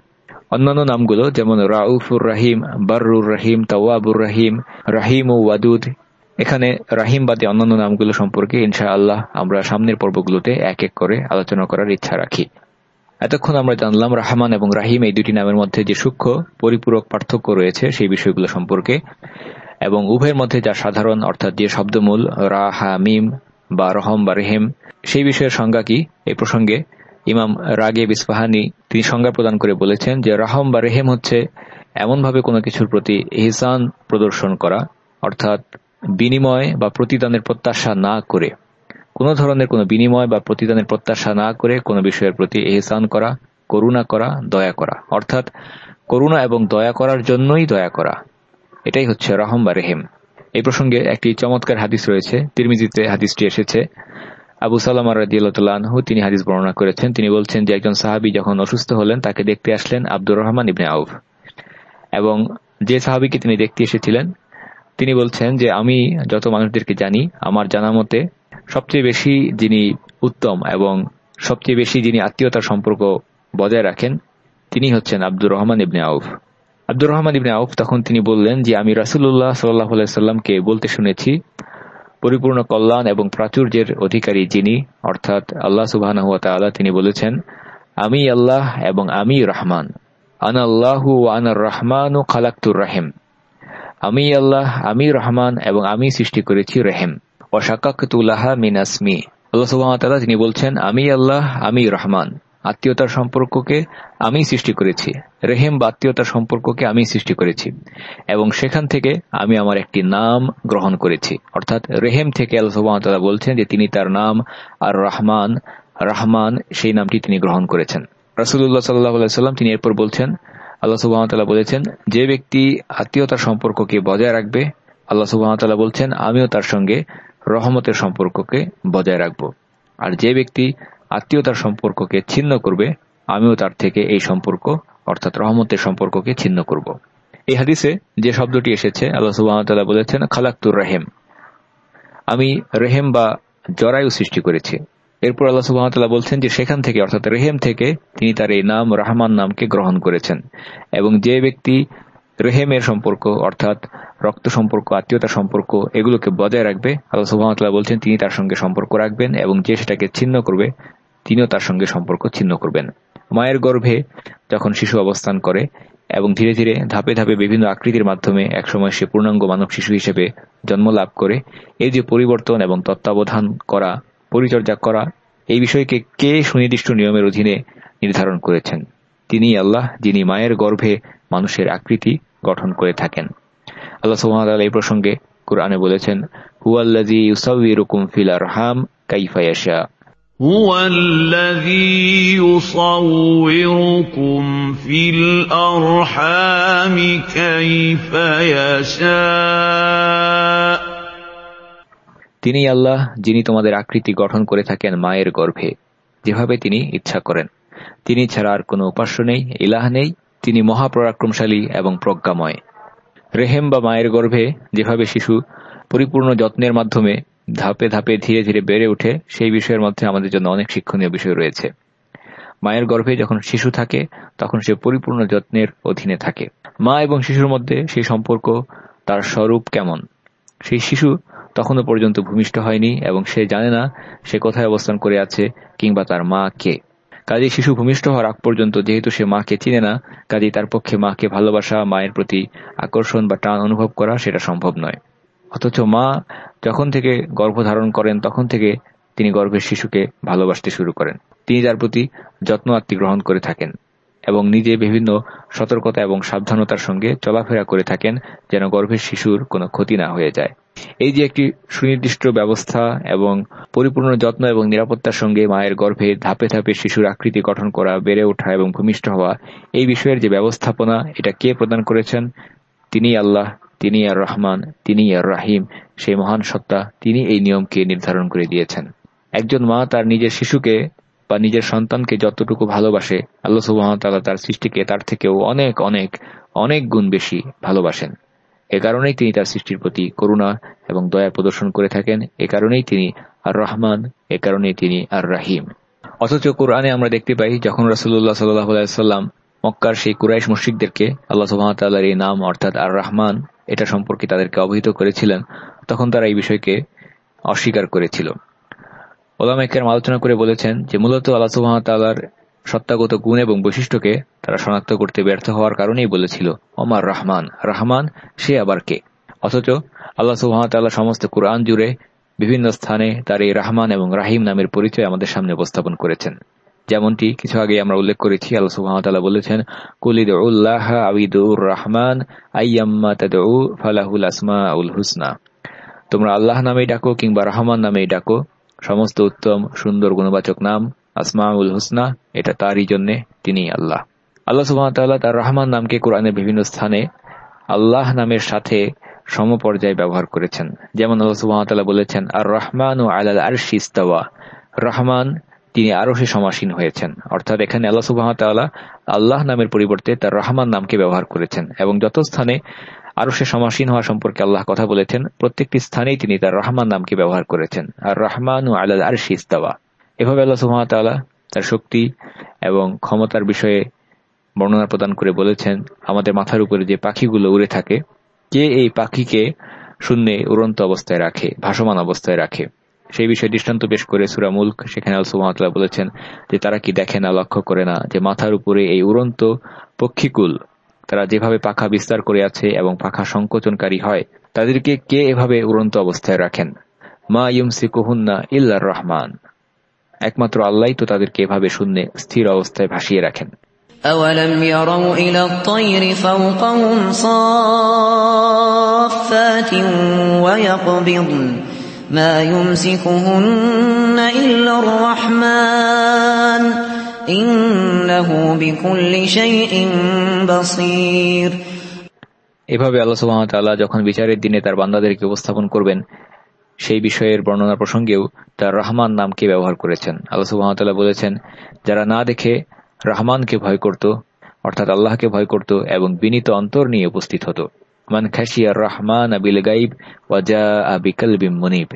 অন্যান্য নামগুলো যেমন রাউফুর রাহিম, বাররুর রাহিম, তাওয়াবুর রাহিম রাহিম ও ওয়াদুদ এখানে রাহিম বাদে অন্যান্য নামগুলো সম্পর্কে ইনশা আল্লাহ আমরা সামনের পর্বগুলোতে এক এক করে আলোচনা করার ইচ্ছা রাখি। এতক্ষণ আমরা জানলাম রাহমান এবং রাহিম এই দুটি নামের মধ্যে যে সূক্ষ্ম, পরিপূরক পার্থক্য রয়েছে সেই বিষয়গুলো সম্পর্কে এবং উভয়ের মধ্যে যা সাধারণ, অর্থাৎ যে শব্দমূল, রা, হা, মিম বা রহম বা রেহেম, সেই বিষয়ের সংজ্ঞা কি? এই প্রসঙ্গে ইমাম রাগে বিসফাহানি তিনি সংজ্ঞা প্রদান করে বলেছেন যে রাহম বা রেহেম হচ্ছে এমনভাবে কোনো কিছুর প্রতি এহসান প্রদর্শন করা, অর্থাৎ বিনিময় বা প্রতিদানের প্রত্যাশা না করে, কোনো ধরনের কোনো বিনিময় বা প্রতিদানের প্রত্যাশা না করে কোনো বিষয়ের প্রতি এহসান করা, করুণা করা, দয়া করা। অর্থাৎ করুণা এবং দয়া করার জন্যই দয়া করা। এটাই হচ্ছে রহম বা রেহেম। এই প্রসঙ্গে একটি চমৎকার হাদিস রয়েছে। তিরমিজিতে হাদিসটি এসেছে। আবু সালামা রাজিয়ালহু তিনি হাদিস বর্ণনা করেছেন। তিনি বলছেন যে একজন সাহাবি যখন অসুস্থ হলেন, তাকে দেখতে আসলেন আব্দুর রহমান ইবনে আউফ। এবং যে সাহাবিকে তিনি দেখতে এসেছিলেন তিনি বলছেন যে, আমি যত মানুষদেরকে জানি, আমার জানা মতে সবচেয়ে বেশি যিনি উত্তম এবং সবচেয়ে বেশি যিনি আত্মীয়তার সম্পর্ক বজায় রাখেন, তিনি হচ্ছেন আব্দুর রহমান ইবনে আউফ। আব্দুর রহমান ইবনে আউফ তখন তিনি বললেন যে, আমি রাসুল্লাহ সাল্লাহ সাল্লামকে বলতে শুনেছি, পরিপূর্ণ কল্যাণ এবং প্রাচুর্যের অধিকারী যিনি, অর্থাৎ আল্লাহ সুবাহ তিনি বলেছেন, আমি আল্লাহ এবং আমি রহমান। আন আল্লাহু আনার রহমান ও খালাক্তুর রাহেম। আমি আল্লাহ আমি রহমান এবং আমি সৃষ্টি করেছি রেহেম ওয়াশাকাকুল্লাহা মিন আসমি আল্লাহ সুবাহতাল্লাহ তিনি বলছেন, আমি আল্লাহ, আমি রহমান। আত্মীয়তার সম্পর্ককে আমি সৃষ্টি করেছি। রেহেম বা আত্মীয়তার সম্পর্ককে আমি সৃষ্টি করেছি। এবং সেখান থেকে আমি আমার একটি নাম গ্রহণ করেছি। অর্থাৎ রেহেম থেকে আল্লাহ বলছেন যে তিনি তার নাম আর রহমান রহমান সেই নামটি তিনি গ্রহণ করেছেন। রাসুল্লাহ সাল্লাহ সাল্লাম তিনি এরপর বলছেন আল্লাহ সুবাহতাল্লাহ বলেছেন, যে ব্যক্তি আত্মীয়তার সম্পর্ককে বজায় রাখবে, আল্লাহ সুবাহতাল্লাহ বলছেন, আমিও তার সঙ্গে রহমতের সম্পর্ককে বজায় রাখব। আর যে ব্যক্তি আত্মীয়তার সম্পর্ককে ছিন্ন করবে, আমিও তার থেকে এই সম্পর্ক, অর্থাৎ রহমতের সম্পর্ককে ছিন্ন করব। এই হাদিসে যে শব্দটি এসেছে, আল্লাহ সুবাহতাল্লাহ বলেছেন, খালাক্তুর রাহেম। আমি রেহেম বা জরায়ু সৃষ্টি করেছি। এরপর আল্লাহ সুবাহতাল্লাহ বলছেন যে সেখান থেকে, অর্থাৎ রেহেম থেকে, তিনি তার এই নাম রাহমান নামকে গ্রহণ করেছেন। এবং যে ব্যক্তি রেহেমের সম্পর্ক, অর্থাৎ রক্ত সম্পর্ক, আত্মীয়তা সম্পর্ক, এগুলোকে বজায় রাখবে, আল্লাহ সুবাহতাল্লাহ বলছেন তিনি তার সঙ্গে সম্পর্ক রাখবেন এবং যে সেটাকে ছিন্ন করবে, তিনিও তার সঙ্গে সম্পর্ক ছিন্ন করবেন। মায়ের গর্ভে যখন শিশু অবস্থান করে এবং ধীরে ধীরে ধাপে ধাপে বিভিন্ন আকৃতির মাধ্যমে একসময় সে পূর্ণাঙ্গ মানব শিশু হিসেবে জন্ম লাভ করে, এই যে পরিবর্তন এবং তত্ত্বাবধান করা পরিচর্যা করা এই বিষয়কে কে সুনির্দিষ্ট নিয়মের অধীনে নির্ধারণ করেছেন তিনি আল্লাহ যিনি মায়ের গর্ভে মানুষের আকৃতি গঠন করে থাকেন আল্লাহ সুহাম এই প্রসঙ্গে কোরআনে বলেছেন হুয়াল্লাজি ইউসাউরুকুম ফিল আরহাম কাইফায়াশা هو الذي يصوركم في الأرحام كيف يشاء তিনি আল্লাহ, যিনি তোমাদের আকৃতি গঠন করে থাকেন মায়ের গর্ভে। যেভাবে তিনি ইচ্ছা করেন। তিনি ছাড়া আর কোনো উপাস্য নেই, ইলাহ নেই, তিনি মহাপরাক্রমশালী এবং প্রজ্ঞাময়। রেহেম বা মায়ের গর্ভে যেভাবে শিশু পরিপূর্ণ যত্নের মাধ্যমে ধাপে ধাপে ধীরে ধীরে বেড়ে ওঠে, সেই বিষয়ের মধ্যে আমাদের জন্য অনেক শিক্ষণীয় বিষয় রয়েছে। মায়ের গর্ভে যখন শিশু থাকে, তখন সে পরিপূর্ণ যত্নের অধীনে থাকে। মা এবং শিশুর মধ্যে সেই সম্পর্ক তার স্বরূপ কেমন? সেই শিশু তখনও পর্যন্ত ভূমিষ্ঠ হয়নি এবং সে জানে না সে কোথায় অবস্থান করে আছে কিংবা তার মা কে। কাজে শিশু ভূমিষ্ঠ হওয়ার আগ পর্যন্ত যেহেতু সে মাকে চিনে না, কাজে তার পক্ষে মাকে ভালোবাসা, মায়ের প্রতি আকর্ষণ বা টান অনুভব করা সেটা সম্ভব নয়। অথচ মা যখন থেকে গর্ভধারণ করেন, তখন থেকে তিনি গর্ভের শিশুকে ভালোবাসতে শুরু করেন। তিনি তার প্রতি যত্ন আত্মি গ্রহণ করে থাকেন এবং নিজে বিভিন্ন সতর্কতা এবং সাবধানতার সঙ্গে চলাফেরা করে থাকেন যেন গর্ভের শিশুর কোনো ক্ষতি না হয়ে যায়। এই যে একটি সুনির্দিষ্ট ব্যবস্থা এবং পরিপূর্ণ যত্ন এবং নিরাপত্তার সঙ্গে মায়ের গর্ভে ধাপে ধাপে শিশুর আকৃতি গঠন করা, বেড়ে ওঠা এবং ভূমিষ্ঠ হওয়া, এই বিষয়ের যে ব্যবস্থাপনা, এটা কে প্রদান করেছেন? তিনি আল্লাহ তিনি আর রহমান তিনি আর রাহিম। সেই মহান সত্তা, তিনি এই নিয়মকে নির্ধারণ করে দিয়েছেন। একজন মা তার নিজের শিশুকে বা নিজের সন্তানকে যতটুকু ভালোবাসে, আল্লাহ সুবাহতাল্লাহ তার সৃষ্টিকে তার থেকেও অনেক অনেক অনেক গুণ বেশি ভালোবাসেন। এ কারণেই তিনি তার সৃষ্টির প্রতি করুণা এবং দয়া প্রদর্শন করে থাকেন। এ কারণেই তিনি আর রহমান এ কারণেই তিনি আর রাহিম অথচ কোরআনে আমরা দেখতে পাই, যখন রাসুল্লাহ সাল্লাম মক্কার সেই কুরাইশ মুশ্রিকদেরকে আল্লাহ সুহামতাল্লাহর এই নাম, অর্থাৎ আর রহমান এটা সম্পর্কে তাদেরকে অবহিত করেছিলেন, তখন তারা এই বিষয়কে অস্বীকার করেছিল। ওলামাইকের আলোচনা করে বলেছেন যে, মূলত আল্লাহ সুহামতাল্লাহর সত্তাগত গুণ এবং বৈশিষ্ট্যকে তারা শনাক্ত করতে ব্যর্থ হওয়ার কারণেই বলেছিল, ওমার রহমান রহমান, সে আবার কে? অথচ আল্লাহ সুহামতাল্লাহ সমস্ত কোরআন জুড়ে বিভিন্ন স্থানে তার এই রহমান এবং রাহিম নামের পরিচয় আমাদের সামনে উপস্থাপন করেছেন। যেমনটি কিছু আগে আমরা উল্লেখ করেছি, আল্লাহ সুহামতাল্লাহ বলেছেন কুলিদ উল্লাহ আবিদুর রহমান, আইয়াম্মা হুসনা। তোমরা আল্লাহ নামেই ডাকো কিংবা রহমান নামেই ডাকো, সমস্ত উত্তম, সুন্দর, গুণবাচক নাম আসমাউল হুসনা, এটা তারই জন্যে তিনি আল্লাহ। আল্লাহ সুবাহতাল্লাহ তার রহমান নামকে কোরআনের বিভিন্ন স্থানে আল্লাহ নামের সাথে সমপর্যায়ে ব্যবহার করেছেন। যেমন আল্লাহ সুবাহতাল্লাহ বলেছেন আর রহমান ও আর শিস্তাওয়া রহমান, তিনি আরও সে সমাসীন হয়েছেন। অর্থাৎ এখানে আল্লাহ সুবাহতাল্লাহ আল্লাহ নামের পরিবর্তে তার রহমান নামকে ব্যবহার করেছেন এবং যত স্থানে আরও সে সমাসীন হওয়া সম্পর্কে আল্লাহ কথা বলেছেন, প্রত্যেকটি স্থানেই তিনি তার রহমান নামকে ব্যবহার করেছেন। আর রহমান ও আলাল আর এভাবে আল্লাহ সুহামতাল্লাহ তার শক্তি এবং ক্ষমতার বিষয়ে বর্ণনা প্রদান করে বলেছেন, আমাদের মাথার উপরে যে পাখিগুলো উড়ে থাকে, কে এই পাখিকে শূন্যে উড়ন্ত অবস্থায় রাখে, ভাসমান অবস্থায় রাখে? সেই বিষয়ে দৃষ্টান্ত পেশ করে সুরা মুল্ক সেখানে আলসুমাতাল্লাহ বলেছেন যে তারা কি দেখে না, লক্ষ্য করে না, যে মাথার উপরে এই উড়ন্ত পক্ষীকুল তারা যেভাবে পাখা বিস্তার করে আছে এবং পাখা সংকোচনকারী হয়, তাদেরকে কে এভাবে উড়ন্ত অবস্থায় রাখেন? মা ইউমসি ইউমসিকুহুন্না ইল্লার রহমান। একমাত্র আল্লাহ তো তাদেরকে এভাবে শূন্যে স্থির অবস্থায় ভাসিয়ে রাখেন أولم يروا إلى الطير فوقهم صافات ويقبضن ما يمسكهن إلا الرحمن إنه بكل شيء بصير এভাবে আল্লাহ সুবাহতাল্লাহ যখন বিচারের দিনে তার বান্দাদেরকে উপস্থাপন করবেন সেই বিষয়ের বর্ণনা প্রসঙ্গেও তার রহমান নামকে ব্যবহার করেছেন। আল্লাহ সুবাহতাল্লাহ বলেছেন, যারা না দেখে রহমানকে ভয় করত, অর্থাৎ আল্লাহকে ভয় করত এবং বিনীত অন্তর নিয়ে উপস্থিত হতো। মান খাসিয়া রহমান আবিল গাইব ওয়াজা আবিকাল বিম মনিব।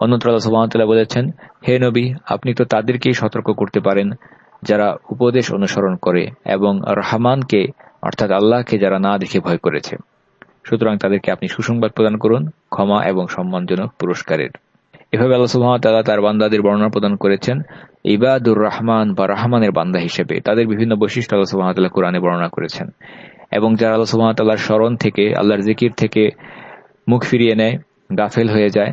অন্যত্র আল্লাহ সুবাহতাল্লাহ বলেছেন, হে নবী, আপনি তো তাদেরকেই সতর্ক করতে পারেন, যারা উপদেশ অনুসরণ করে এবং রহমানকে, অর্থাৎ আল্লাহকে যারা না দেখে ভয় করেছে। সুতরাং তাদেরকে আপনি সুসংবাদ প্রদান করুন, ক্ষমা এবং সম্মানজনক পুরস্কারের। এভাবে আল্লাহ সুহামতাল্লাহ তার বান্দাদের বর্ণনা প্রদান করেছেন, ইবাদুর রহমান বা রহমানের বান্দা হিসেবে। তাদের বিভিন্ন বৈশিষ্ট্য আল্লাহ সুহামতাল্লাহ কোরআনে বর্ণনা করেছেন। এবং যারা আল্লাহ সুহামতাল্লাহর স্মরণ থেকে, আল্লাহর জিকির থেকে মুখ ফিরিয়ে নেয়, গাফেল হয়ে যায়,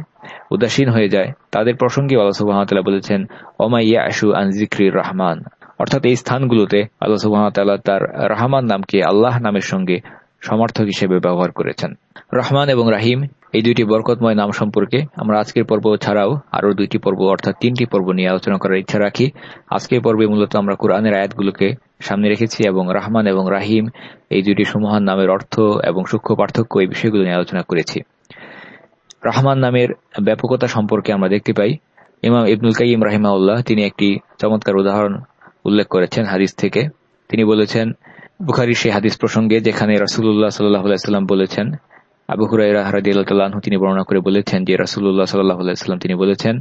উদাসীন হয়ে যায়, তাদের প্রসঙ্গে আল্লাহ সুবাহতাল্লাহ বলেছেন ওমাইয়া আশু আন জিক্রির রহমান। অর্থাৎ এই স্থানগুলোতে আল্লাহ সুবাহতাল্লাহ তার রহমান নামকে আল্লাহ নামের সঙ্গে সমর্থক হিসেবে ব্যবহার করেছেন। রহমান এবং রাহিম, এই দুইটি বরকতময় নাম সম্পর্কে আমরা আজকের পর্ব ছাড়াও আরও দুইটি পর্ব অর্থাৎ তিনটি পর্ব নিয়ে আলোচনা করার ইচ্ছা রাখি। আজকের পর্বে মূলত আমরা কোরআনের আয়াতগুলোকে সামনে রেখেছি এবং রহমান এবং রাহিম এই দুইটি সুমহান নামের অর্থ এবং সূক্ষ্ম পার্থক্য এই বিষয়গুলো নিয়ে আলোচনা করেছি। রহমান নামের ব্যাপকতা সম্পর্কে আমরা দেখতে পাই। ইমাম ইবনুল কাইম রাহিমাউল্লাহ তিনি একটি চমৎকার উদাহরণ উল্লেখ করেছেন হাদিস থেকে। তিনি বলেছেন বুখারির সেই হাদিস প্রসঙ্গে যেখানে রাসুল্লাহ সাল্লাম বলেছেন, আবু হুরাইরা হারাদিয়াল্লাহু তিনি বর্ণনা করে বলেছেন যে রাসুল্লাহ সাল্লাহাম তিনি বলেছেন,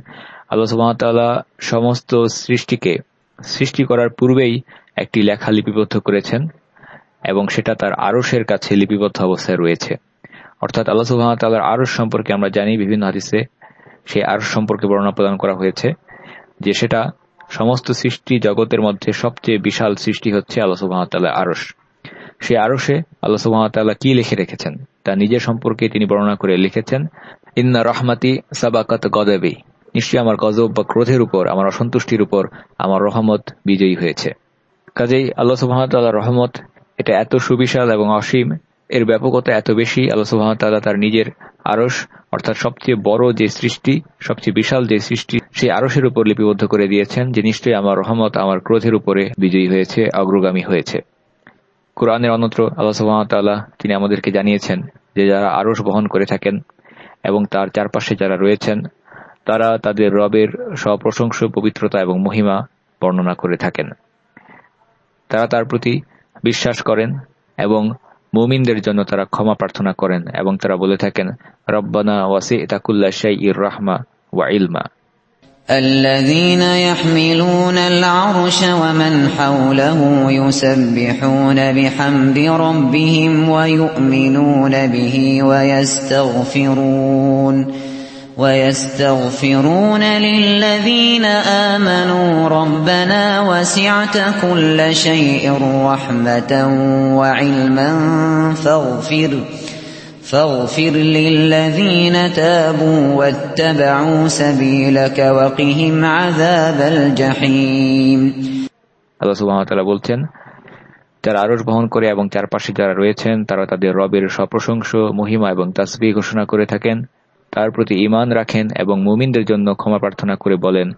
আল্লাহ সুবাহতাল্লাহ সমস্ত সৃষ্টিকে সৃষ্টি করার পূর্বেই একটি লেখা লিপিবদ্ধ করেছেন এবং সেটা তার আরসের কাছে লিপিবদ্ধ অবস্থায় রয়েছে। অর্থাৎ আল্লাহ সুবাহতাল্লাহর আরস সম্পর্কে আমরা জানি, বিভিন্ন হাদিসে সেই আরস সম্পর্কে বর্ণনা প্রদান করা হয়েছে যে সেটা সমস্ত সৃষ্টি জগতের মধ্যে সবচেয়ে বিশাল সৃষ্টি হচ্ছে আল্লাহ সুবাহতাল্লাহ আরস সেই আরসে আল্লাহ সুবাহতাল্লাহ কি লিখে রেখেছেন? তা নিজের সম্পর্কে তিনি বর্ণনা করে লিখেছেন, ইন্না রহমাতি সাবাকাত গদেবী। নিশ্চয়ই আমার গজব বা ক্রোধের উপর, আমার অসন্তুষ্টির উপর আমার রহমত বিজয়ী হয়েছে। কাজেই আল্লাহ সুবাহতাল্লাহ রহমত এটা এত সুবিশাল এবং অসীম, এর ব্যাপকতা এত বেশি, আল্লাহ সুবাহতাল্লাহ তার নিজের আরস অর্থাৎ সবচেয়ে বড় যে সৃষ্টি, সবচেয়ে বিশাল যে সৃষ্টি, সেই আরসের উপর লিপিবদ্ধ করে দিয়েছেন, যে নিশ্চয়ই আমার রহমত আমার ক্রোধের উপরে বিজয়ী হয়েছে, অগ্রগামী হয়েছে। কোরআনের অন্যত্র আল্লাহ সুবাহতাল্লাহ তিনি আমাদেরকে জানিয়েছেন যে যারা আরস বহন করে থাকেন এবং তার চারপাশে যারা রয়েছেন, তারা তাদের রবের সপ্রশংস, পবিত্রতা এবং মহিমা বর্ণনা করে থাকেন। তারা তার প্রতি বিশ্বাস করেন এবং মুমিনদের জন্য তারা ক্ষমা প্রার্থনা করেন এবং তারা বলে থাকেন রব্বানা ওয়াসি তাকুল্লা শাই ইর রাহমা ওয়া ইলমা الذين يحملون العرش ومن حوله يسبحون بحمد ربهم ويؤمنون به ويستغفرون ويستغفرون للذين آمنوا ربنا وسعت كل شيء رحمة وعلما فاغفر فاغفر للذين تابوا واتبعوا سبيلك وقهم عذاب الجحيم আল্লাহ সুবহানাহু বলছেন যারা আরশ বহন করে এবং চারপাশে যারা রয়েছেন তারা তাদের রবের সপ্রশংস মহিমা এবং তাসবিহ ঘোষণা করে থাকেন তার প্রতি ঈমান রাখেন এবং মুমিনদের জন্য ক্ষমা প্রার্থনা করে বলেন,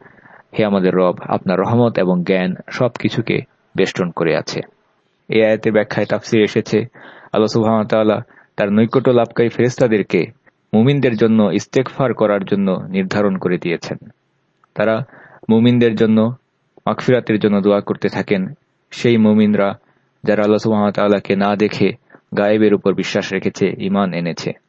হে আমাদের রব, আপনার রহমত এবং জ্ঞান সবকিছুকে বেষ্টন করে আছে। এ আয়াতের ব্যাখ্যায় তাফসির এসেছে, আল্লাহ সুবহানাহু তার নৈকট্য লাভকারী ফেরেস্তাদেরকে মুমিনদের জন্য ইস্তেকফার করার জন্য নির্ধারণ করে দিয়েছেন। তারা মুমিনদের জন্য মাগফিরাতের জন্য দোয়া করতে থাকেন। সেই মুমিনরা যারা আল্লাহ সুহামতাল্লাহকে না দেখে গায়েবের উপর বিশ্বাস রেখেছে ইমান এনেছে।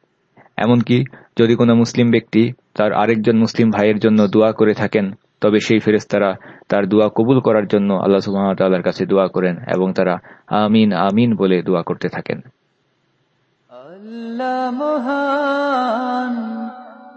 এমনকি যদি কোনো মুসলিম ব্যক্তি তার আরেকজন মুসলিম ভাইয়ের জন্য দোয়া করে থাকেন, তবে সেই ফেরেস্তারা তার দোয়া কবুল করার জন্য আল্লাহ সুহামতাল্লাহর কাছে দোয়া করেন এবং তারা আমিন আমিন বলে দোয়া করতে থাকেন।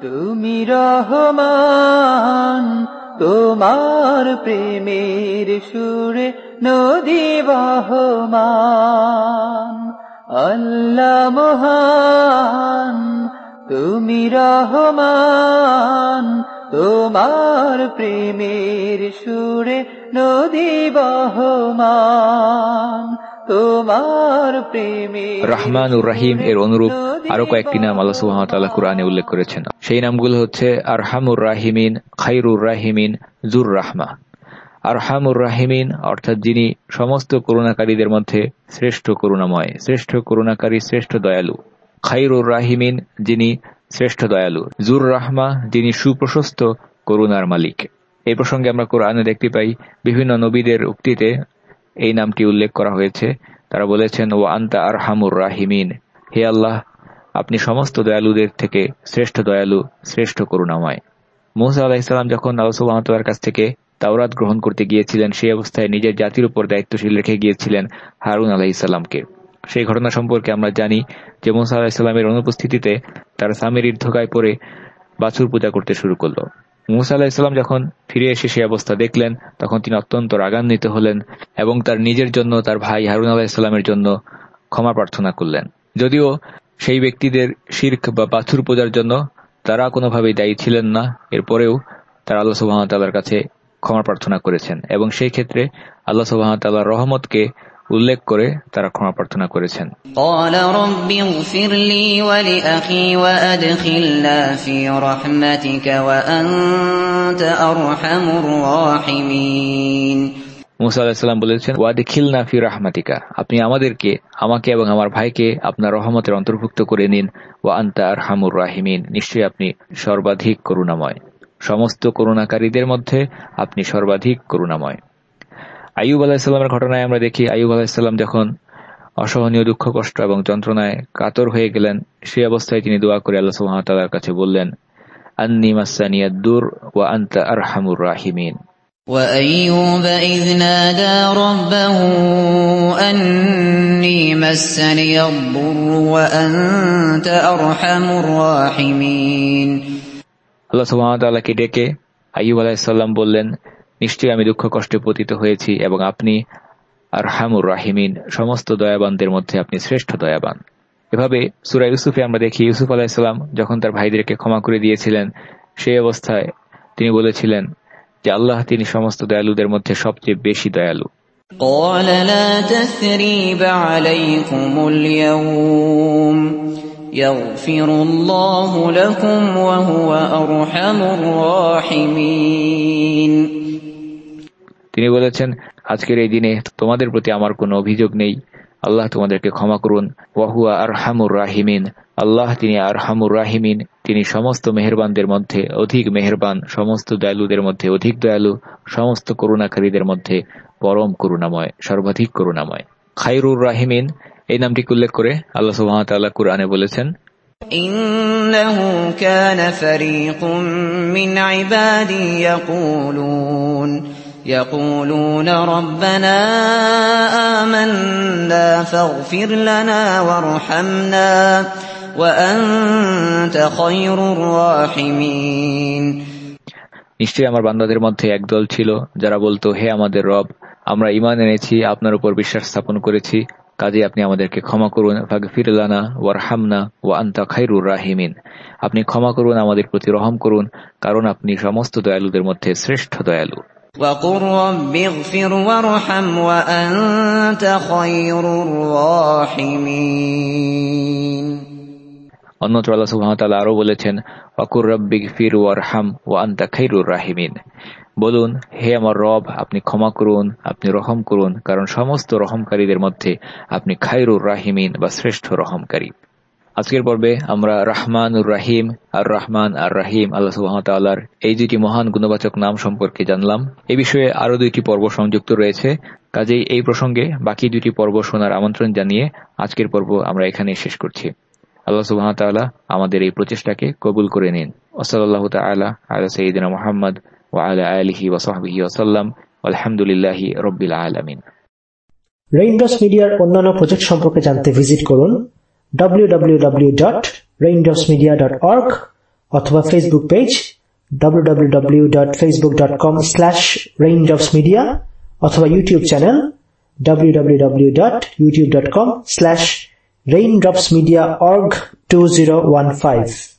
তুমি রহমান, তোমার প্রেমের সুরে নদী বহমান। আল্লাহ মহান তুমি রহমান তোমার প্রেমের সুরে নদী বহমান তোমার প্রেমে রহমানুর রাহিম এর অনুরূপ আরও কয়েকটি নাম আল্লাহ সুহামতাল্লাহ কুরআনে উল্লেখ করেছেন। সেই নামগুলো হচ্ছে আরহামুর রাহিমিন খাইরুর রাহিমিন জুর রাহমা আরহামুর রাহিমিন অর্থাৎ যিনি সমস্ত করুণাকারীদের মধ্যে শ্রেষ্ঠ করুণাময় শ্রেষ্ঠ করুণাকারী শ্রেষ্ঠ দয়ালু। খাইরুর রাহিমিন, যিনি শ্রেষ্ঠ দয়ালু। জুর রাহমা, যিনি সুপ্রশস্ত করুণার মালিক। এই প্রসঙ্গে আমরা কোরআনে দেখতে পাই, বিভিন্ন নবীদের উক্তিতে এই নামটি উল্লেখ করা হয়েছে। তারা বলেছেন ও আন্তা আর হামুর রাহিমিন। হে আল্লাহ, আপনি সমস্ত দয়ালুদের থেকে শ্রেষ্ঠ দয়ালু, শ্রেষ্ঠ করুণাময়। মুসা আল্লাহ ইসলাম যখন আল্লাহর কাছ থেকে তাওরাত গ্রহণ করতে গিয়েছিলেন, সেই অবস্থায় নিজের জাতির উপর দায়িত্বশীল রেখে গিয়েছিলেন হারুন আলাহ ইসলামকে সেই ঘটনা সম্পর্কে আমরা জানি যে মুসা আলাহ ইসলামের অনুপস্থিতিতে তার স্বামীর ধোকায় পরে বাছুর পূজা করতে শুরু করল। মুসা ইসলাম যখন ফিরে এসে সেই অবস্থা দেখলেন, তখন তিনি অত্যন্ত রাগান্বিত হলেন এবং তার নিজের জন্য তার ভাই হারুন আল্লাহ ইসলামের জন্য ক্ষমা প্রার্থনা করলেন। যদিও সেই ব্যক্তিদের শির্ক বা বাছুর পূজার জন্য তারা কোনোভাবেই দায়ী ছিলেন না, এরপরেও তারা আল্লাহ সুবাহতাল্লার কাছে ক্ষমা প্রার্থনা করেছেন এবং সেই ক্ষেত্রে আল্লাহ সুবাহতাল্লাহর রহমতকে উল্লেখ করে তারা ক্ষমা প্রার্থনা করেছেন। মুসা আলাহিসাল্লাম বলেছেন ওয়াদে খিলনা ফি রাহমাতিকা। আপনি আমাদেরকে আমাকে এবং আমার ভাইকে আপনার রহমতের অন্তর্ভুক্ত করে নিন ওয়া আন্তা আর হামুর রাহিমিন। নিশ্চয়ই আপনি সর্বাধিক করুণাময়। সমস্ত করুণাকারীদের মধ্যে আপনি সর্বাধিক করুণাময়। আইব আলাহিসাল্লামের ঘটনায় আমরা দেখি আইব আলাহিসাল্লাম যখন অসহনীয় দুঃখ কষ্ট এবং যন্ত্রণায় কাতর হয়ে গেলেন সেই অবস্থায় তিনি দোয়া করে আল্লাহ সুহামতাল্লাহর কাছে বললেন আন্নি মাসানিয়াদ্দুর ও আন্তা আর হামুর রাহিমিন وأيوب إذ نادى ربه أني مسني الضر وأنت أرحم الراحمين আল্লাহ সুহামতাল্লাহকে ডেকে আইব আলাহিসাল্লাম বললেন নিশ্চয়ই আমি দুঃখ কষ্টে পতিত হয়েছি এবং আপনি আর হামুর রাহিমিন সমস্ত দয়াবানদের মধ্যে আপনি শ্রেষ্ঠ দয়াবান এভাবে সুরা ইউসুফে আমরা দেখি ইউসুফ আলাহিসাল্লাম যখন তার ভাইদেরকে ক্ষমা করে দিয়েছিলেন সেই অবস্থায় তিনি বলেছিলেন যে আল্লাহ তিনি সমস্ত দয়ালুদের মধ্যে সবচেয়ে বেশি দয়ালু قال لا تثريب عليكم اليوم يغفر الله لكم وهو أرحم الراحمين তিনি বলেছেন আজকের এই দিনে তোমাদের প্রতি আমার কোনো অভিযোগ নেই আল্লাহ তোমাদেরকে ক্ষমা করুন ওয়াহুয়া আর হামুর রাহিমিন আল্লাহ তিনি আর হামুর রাহিমিন তিনি সমস্ত মেহরবানদের মধ্যে অধিক মেহরবান সমস্ত দয়ালুদের মধ্যে অধিক দয়ালু সমস্ত করুণাকারীদের মধ্যে পরম করুণাময় সর্বাধিক করুণাময় খাইরুর রাহিমিন এই নামটিকে উল্লেখ করে আল্লাহ সুহামতাল্লাহ কুরআনে বলেছেন إنه كان فريق من عبادي يقولون يقولون ربنا آمنا فاغفر لنا وارحمنا وأنت خير الراحمين নিশ্চয়ই আমার বান্দাদের মধ্যে একদল ছিল যারা বলতো হে আমাদের রব আমরা ইমান এনেছি আপনার উপর বিশ্বাস স্থাপন করেছি কাজে আপনি আমাদেরকে ক্ষমা করুন ফাগফিরলানা ওয়ারহামনা ওয়া আনতা খাইরুর রাহিমিন আপনি ক্ষমা করুন আমাদের প্রতি রহম করুন কারণ আপনি সমস্ত দয়ালুদের মধ্যে শ্রেষ্ঠ দয়ালু وقل رب اغفر وارحم وأنت خير الراحمين অন্যত্র আল্লাহ সুবহানাহু আরো বলেছেন ওয়াকুর রব্বিক ফির ওয়ারহাম ওয়া আনতা খাইরুর রাহিমিন বলুন হে আমার রব আপনি ক্ষমা করুন আপনি রহম করুন কারণ সমস্ত রহমকারীদের মধ্যে আপনি খাইরুর রাহিমিন বা শ্রেষ্ঠ রহমকারী আজকের পর্বে আমরা রাহমান উর রাহিম, আর রহমান, আর রাহিম, আল্লাহ সুবাহতাল্লাহর এই দুইটি মহান গুণবাচক নাম সম্পর্কে জানলাম। এ বিষয়ে আরও দুইটি পর্ব সংযুক্ত রয়েছে। কাজেই এই প্রসঙ্গে বাকি দুইটি পর্ব শোনার আমন্ত্রণ জানিয়ে আজকের পর্ব আমরা এখানে শেষ করছি। আল্লাহ সুবাহতাল্লাহ আমাদের এই প্রচেষ্টাকে কবুল করে নিন। ওসলাল্লাহ তাল্লাহ আল্লাহ সঈদিন মোহাম্মদ ও আল্লাহ আলহি ওসাহাবিহি ওসাল্লাম আলহামদুলিল্লাহ রব্বিল আলমিন। রেইনডস মিডিয়ার অন্যান্য প্রজেক্ট সম্পর্কে জানতে ভিজিট করুন। www.raindropsmedia.org অথবা Facebook page www.facebook.com slash raindropsmedia অথবা ইউটিউব চ্যানেল www.youtube.com/raindropsmediaorg2015